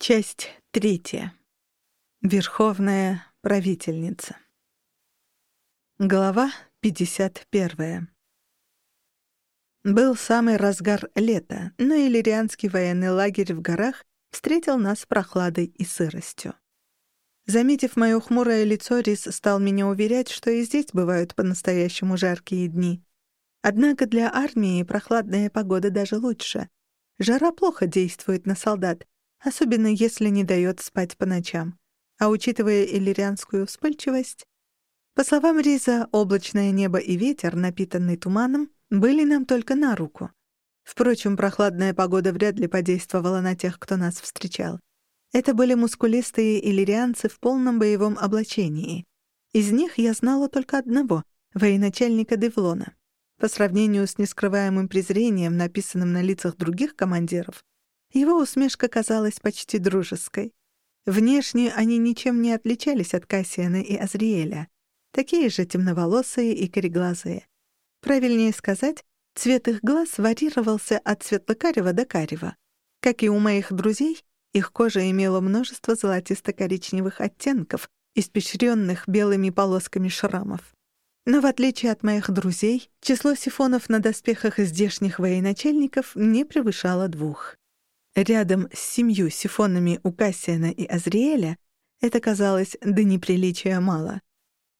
Часть третья. Верховная правительница. Глава 51. Был самый разгар лета, но иллирианский военный лагерь в горах встретил нас прохладой и сыростью. Заметив моё хмурое лицо, Рис стал меня уверять, что и здесь бывают по-настоящему жаркие дни. Однако для армии прохладная погода даже лучше. Жара плохо действует на солдат — особенно если не дает спать по ночам. А учитывая иллирианскую вспыльчивость, по словам Риза, облачное небо и ветер, напитанный туманом, были нам только на руку. Впрочем, прохладная погода вряд ли подействовала на тех, кто нас встречал. Это были мускулистые иллирианцы в полном боевом облачении. Из них я знала только одного — военачальника Девлона. По сравнению с нескрываемым презрением, написанным на лицах других командиров, его усмешка казалась почти дружеской. Внешне они ничем не отличались от Кассиана и Азриэля. Такие же темноволосые и кореглазые. Правильнее сказать, цвет их глаз варьировался от светло-карего до карего. Как и у моих друзей, их кожа имела множество золотисто-коричневых оттенков, испещренных белыми полосками шрамов. Но в отличие от моих друзей, число сифонов на доспехах здешних военачальников не превышало двух. Рядом с семью сифонами у Кассиана и Азриэля это казалось до неприличия мало.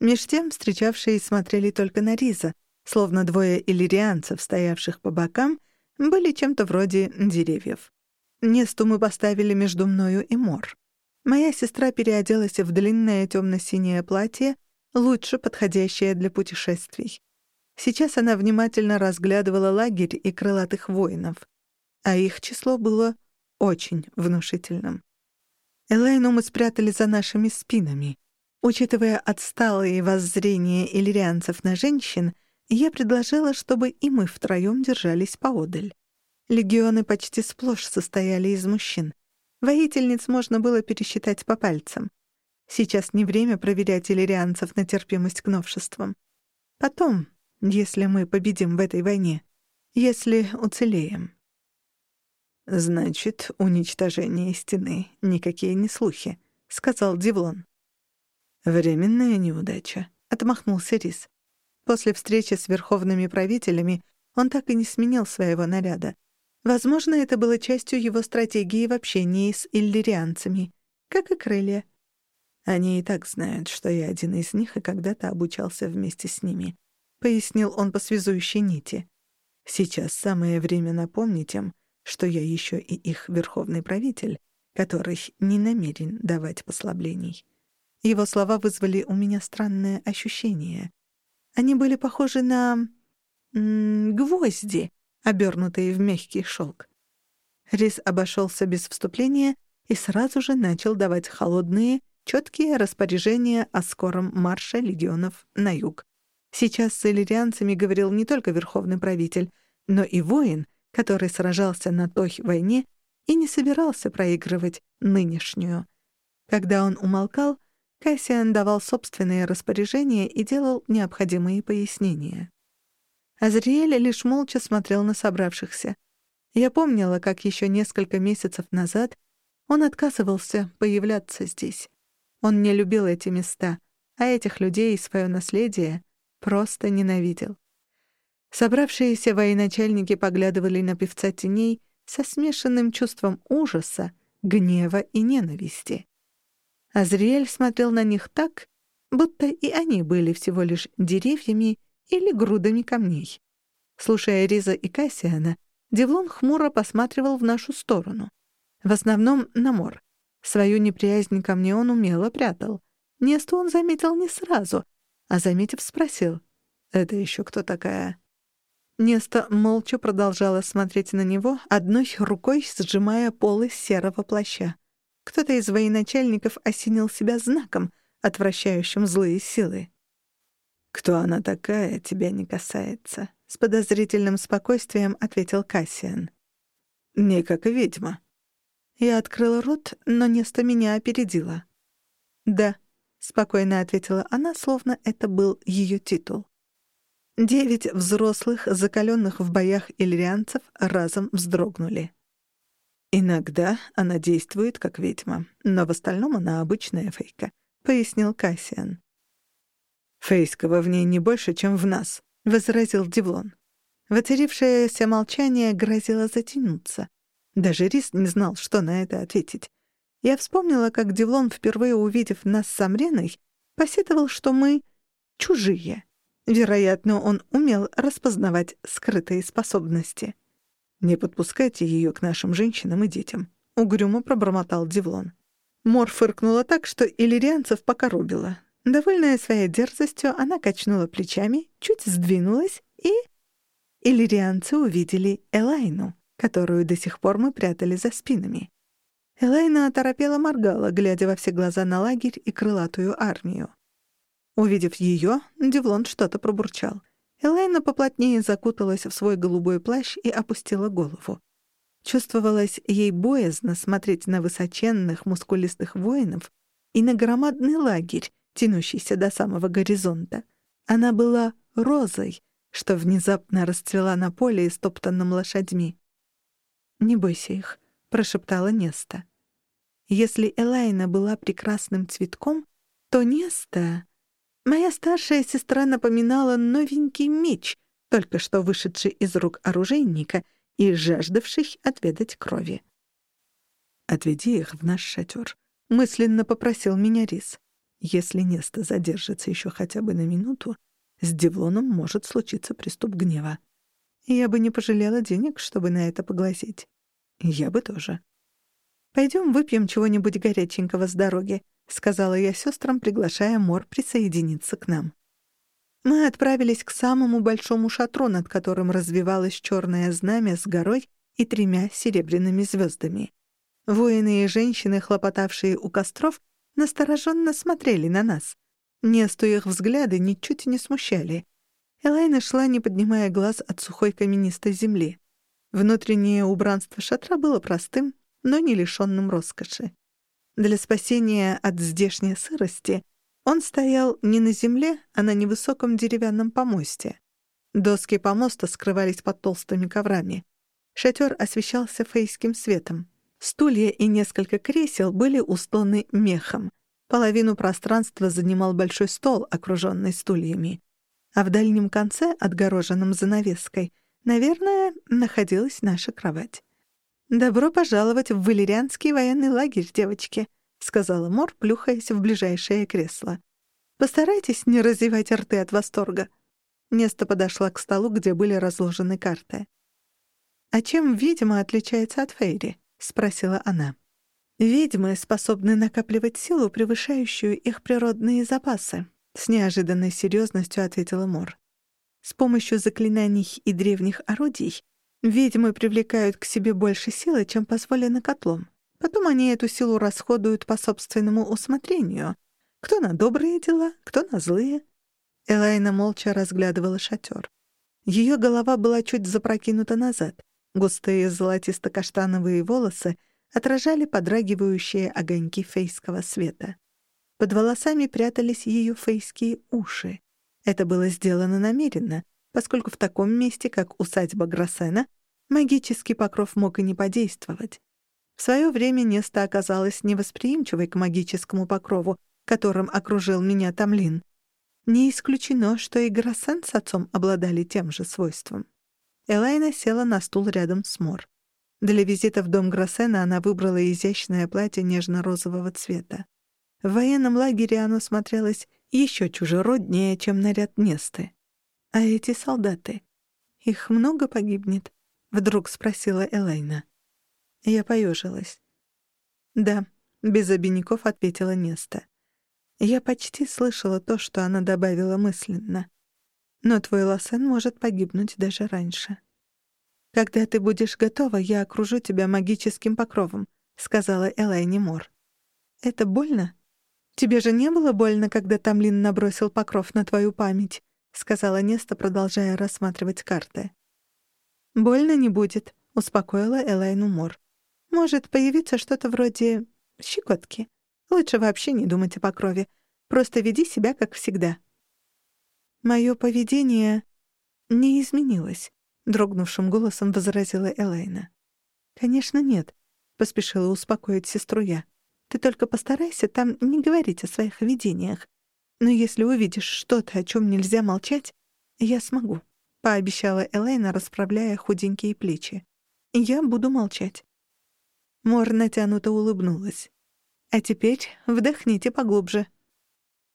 Меж тем встречавшие смотрели только на Риза, словно двое иллирианцев, стоявших по бокам, были чем-то вроде деревьев. Несту мы поставили между мною и Мор. Моя сестра переоделась в длинное темно-синее платье, лучше подходящее для путешествий. Сейчас она внимательно разглядывала лагерь и крылатых воинов а их число было очень внушительным. Элайну мы спрятали за нашими спинами. Учитывая отсталые воззрения иллирианцев на женщин, я предложила, чтобы и мы втроём держались поодаль. Легионы почти сплошь состояли из мужчин. Воительниц можно было пересчитать по пальцам. Сейчас не время проверять иллирианцев на терпимость к новшествам. Потом, если мы победим в этой войне, если уцелеем. «Значит, уничтожение стены — никакие не слухи», — сказал Дивлон. «Временная неудача», — отмахнулся Рис. После встречи с верховными правителями он так и не сменил своего наряда. Возможно, это было частью его стратегии в общении с иллирианцами, как и крылья. Они и так знают, что я один из них и когда-то обучался вместе с ними, — пояснил он по связующей нити. Сейчас самое время напомнить им, что я еще и их верховный правитель, который не намерен давать послаблений. Его слова вызвали у меня странное ощущение. Они были похожи на... Гвозди, обернутые в мягкий шелк. Рис обошелся без вступления и сразу же начал давать холодные, четкие распоряжения о скором марше легионов на юг. Сейчас с иллирианцами говорил не только верховный правитель, но и воин, который сражался на той войне и не собирался проигрывать нынешнюю. Когда он умолкал, Кассиан давал собственные распоряжения и делал необходимые пояснения. Азриэль лишь молча смотрел на собравшихся. Я помнила, как еще несколько месяцев назад он отказывался появляться здесь. Он не любил эти места, а этих людей и свое наследие просто ненавидел. Собравшиеся военачальники поглядывали на певца теней со смешанным чувством ужаса, гнева и ненависти. Азриэль смотрел на них так, будто и они были всего лишь деревьями или грудами камней. Слушая Риза и Кассиана, Девлон хмуро посматривал в нашу сторону. В основном на Мор. Свою неприязнь ко мне он умело прятал. Несту он заметил не сразу, а, заметив, спросил. «Это еще кто такая?» Неста молча продолжала смотреть на него, одной рукой сжимая полы серого плаща. Кто-то из военачальников осенил себя знаком, отвращающим злые силы. «Кто она такая, тебя не касается», — с подозрительным спокойствием ответил Кассиан. «Не как ведьма». Я открыла рот, но Неста меня опередила. «Да», — спокойно ответила она, словно это был ее титул. Девять взрослых, закаленных в боях иллирианцев, разом вздрогнули. «Иногда она действует как ведьма, но в остальном она обычная фейка», — пояснил Кассиан. «Фейского в ней не больше, чем в нас», — возразил Девлон. Воцарившееся молчание грозило затянуться. Даже Рис не знал, что на это ответить. Я вспомнила, как Девлон, впервые увидев нас с Амреной, посетовал, что мы чужие. Вероятно, он умел распознавать скрытые способности. «Не подпускайте ее к нашим женщинам и детям», — угрюмо пробормотал Девлон. Мор фыркнула так, что иллирианцев покоробила. Довольная своей дерзостью, она качнула плечами, чуть сдвинулась, и... Иллирианцы увидели Элайну, которую до сих пор мы прятали за спинами. Элайна оторопела моргала, глядя во все глаза на лагерь и крылатую армию. Увидев ее, Девлон что-то пробурчал. Элайна поплотнее закуталась в свой голубой плащ и опустила голову. Чувствовалось ей боязно смотреть на высоченных, мускулистых воинов и на громадный лагерь, тянущийся до самого горизонта. Она была розой, что внезапно расцвела на поле, истоптанном лошадьми. «Не бойся их», — прошептала Неста. Если Элайна была прекрасным цветком, то Неста... Моя старшая сестра напоминала новенький меч, только что вышедший из рук оружейника и жаждавший отведать крови. «Отведи их в наш шатер», — мысленно попросил меня Рис. Если Неста задержится еще хотя бы на минуту, с Девлоном может случиться приступ гнева. Я бы не пожалела денег, чтобы на это поглазеть. Я бы тоже. Пойдем выпьем чего-нибудь горяченького с дороги», — сказала я сестрам, приглашая Мор присоединиться к нам. Мы отправились к самому большому шатру, над которым развивалось черное знамя с горой и тремя серебряными звездами. Воины и женщины, хлопотавшие у костров, настороженно смотрели на нас. Несту их взгляды ничуть не смущали. Элайна шла, не поднимая глаз от сухой каменистой земли. Внутреннее убранство шатра было простым, но не лишённым роскоши. Для спасения от здешней сырости он стоял не на земле, а на невысоком деревянном помосте. Доски помоста скрывались под толстыми коврами. Шатер освещался фейским светом. Стулья и несколько кресел были устланы мехом. Половину пространства занимал большой стол, окруженный стульями. А в дальнем конце, отгороженном занавеской, наверное, находилась наша кровать. «Добро пожаловать в валерианский военный лагерь, девочки», — сказала Мор, плюхаясь в ближайшее кресло. «Постарайтесь не разевать рты от восторга». Неста подошла к столу, где были разложены карты. «А чем ведьма отличается от Фейри?» — спросила она. «Ведьмы способны накапливать силу, превышающую их природные запасы», — с неожиданной серьезностью ответила Мор. «С помощью заклинаний и древних орудий ведьмы привлекают к себе больше силы, чем позволено котлом. Потом они эту силу расходуют по собственному усмотрению. Кто на добрые дела, кто на злые». Элайна молча разглядывала шатер. Ее голова была чуть запрокинута назад. Густые золотисто-каштановые волосы отражали подрагивающие огоньки фейского света. Под волосами прятались ее фейские уши. Это было сделано намеренно, поскольку в таком месте, как усадьба Гроссена, магический покров мог и не подействовать. В свое время Неста оказалась невосприимчивой к магическому покрову, которым окружил меня Тамлин. Не исключено, что и Гроссен с отцом обладали тем же свойством. Элайна села на стул рядом с Мор. Для визита в дом Гроссена она выбрала изящное платье нежно-розового цвета. В военном лагере оно смотрелось еще чужероднее, чем наряд Несты. «А эти солдаты? Их много погибнет?» — вдруг спросила Элайна. Я поежилась. «Да», — без обиняков ответила Неста. Я почти слышала то, что она добавила мысленно. «Но твой Лосен может погибнуть даже раньше». «Когда ты будешь готова, я окружу тебя магическим покровом», — сказала Элайни Мор. «Это больно? Тебе же не было больно, когда Тамлин набросил покров на твою память?» — сказала Неста, продолжая рассматривать карты. «Больно не будет», — успокоила Элайну Мор. «Может появиться что-то вроде щекотки. Лучше вообще не думать о покрове. Просто веди себя как всегда». «Моё поведение не изменилось», — дрогнувшим голосом возразила Элайна. «Конечно, нет. поспешила успокоить сестру я. «Ты только постарайся там не говорить о своих видениях. Но если увидишь что-то, о чем нельзя молчать, я смогу», — пообещала Элейна, расправляя худенькие плечи. «Я буду молчать». Мор натянуто улыбнулась. «А теперь вдохните поглубже».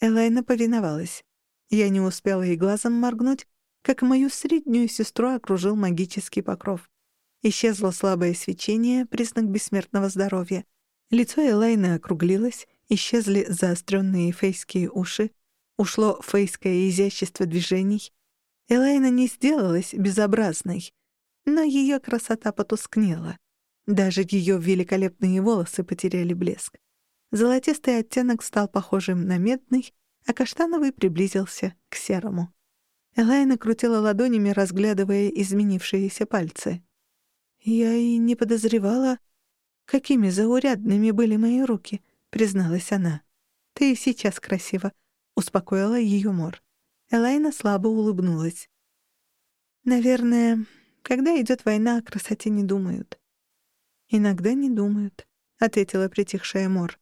Элайна повиновалась. Я не успела и глазом моргнуть, как мою среднюю сестру окружил магический покров. Исчезло слабое свечение, признак бессмертного здоровья. Лицо Элайны округлилось, исчезли заостренные фейские уши, ушло фейское изящество движений. Элайна не сделалась безобразной, но ее красота потускнела. Даже ее великолепные волосы потеряли блеск. Золотистый оттенок стал похожим на медный, а каштановый приблизился к серому. Элайна крутила ладонями, разглядывая изменившиеся пальцы. «Я и не подозревала, какими заурядными были мои руки», — призналась она. «Ты и сейчас красива», — успокоила ее Мор. Элайна слабо улыбнулась. «Наверное, когда идет война, о красоте не думают». «Иногда не думают», — ответила притихшая Мор.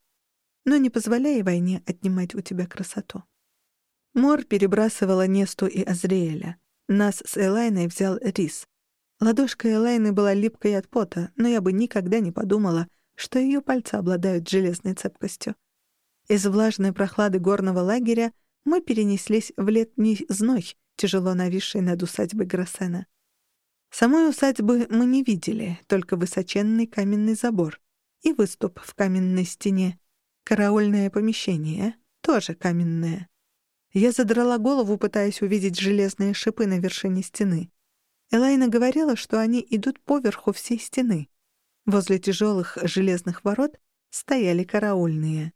«Но не позволяй войне отнимать у тебя красоту». Мор перебрасывала Несту и Азриэля. Нас с Элайной взял Рис. Ладошка Элайны была липкой от пота, но я бы никогда не подумала, что ее пальцы обладают железной цепкостью. Из влажной прохлады горного лагеря мы перенеслись в летний зной, тяжело нависший над усадьбой Гроссена. Самой усадьбы мы не видели, только высоченный каменный забор и выступ в каменной стене. Караульное помещение, тоже каменное. Я задрала голову, пытаясь увидеть железные шипы на вершине стены. Элайна говорила, что они идут поверху всей стены. Возле тяжелых железных ворот стояли караульные.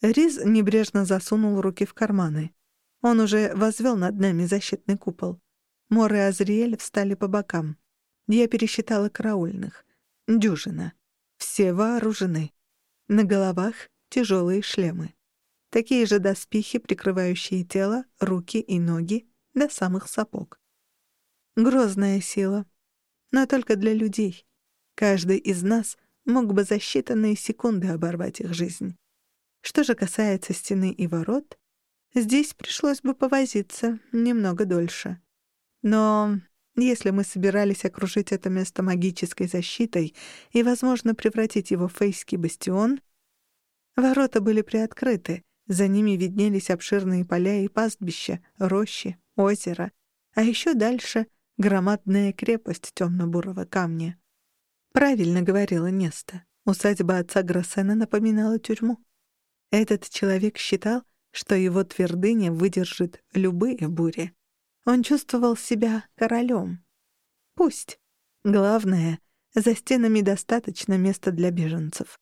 Риз небрежно засунул руки в карманы. Он уже возвел над нами защитный купол. Мор и Азриэль встали по бокам. Я пересчитала караульных. Дюжина. Все вооружены. На головах тяжелые шлемы. Такие же доспехи, прикрывающие тело, руки и ноги до самых сапог. Грозная сила. Но только для людей. Каждый из нас мог бы за считанные секунды оборвать их жизнь. Что же касается стены и ворот, здесь пришлось бы повозиться немного дольше. Но если мы собирались окружить это место магической защитой и, возможно, превратить его в фейский бастион, ворота были приоткрыты, за ними виднелись обширные поля и пастбища, рощи, озеро, а еще дальше — громадная крепость темно-бурого камня. Правильно говорила Неста. Усадьба отца Гроссена напоминала тюрьму. Этот человек считал, что его твердыня выдержит любые бури. Он чувствовал себя королем. Пусть. Главное, за стенами достаточно места для беженцев.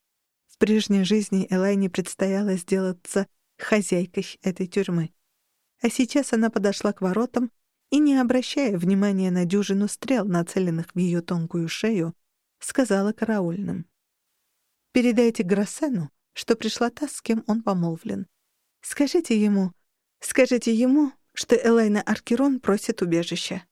В прежней жизни Элайне предстояло сделаться хозяйкой этой тюрьмы. А сейчас она подошла к воротам и, не обращая внимания на дюжину стрел, нацеленных в ее тонкую шею, сказала караульным. «Передайте Гроссену, что пришла та, с кем он помолвлен. Скажите ему, скажите ему, что Элайна Аркерон просит убежища».